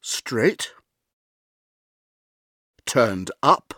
straight, turned up,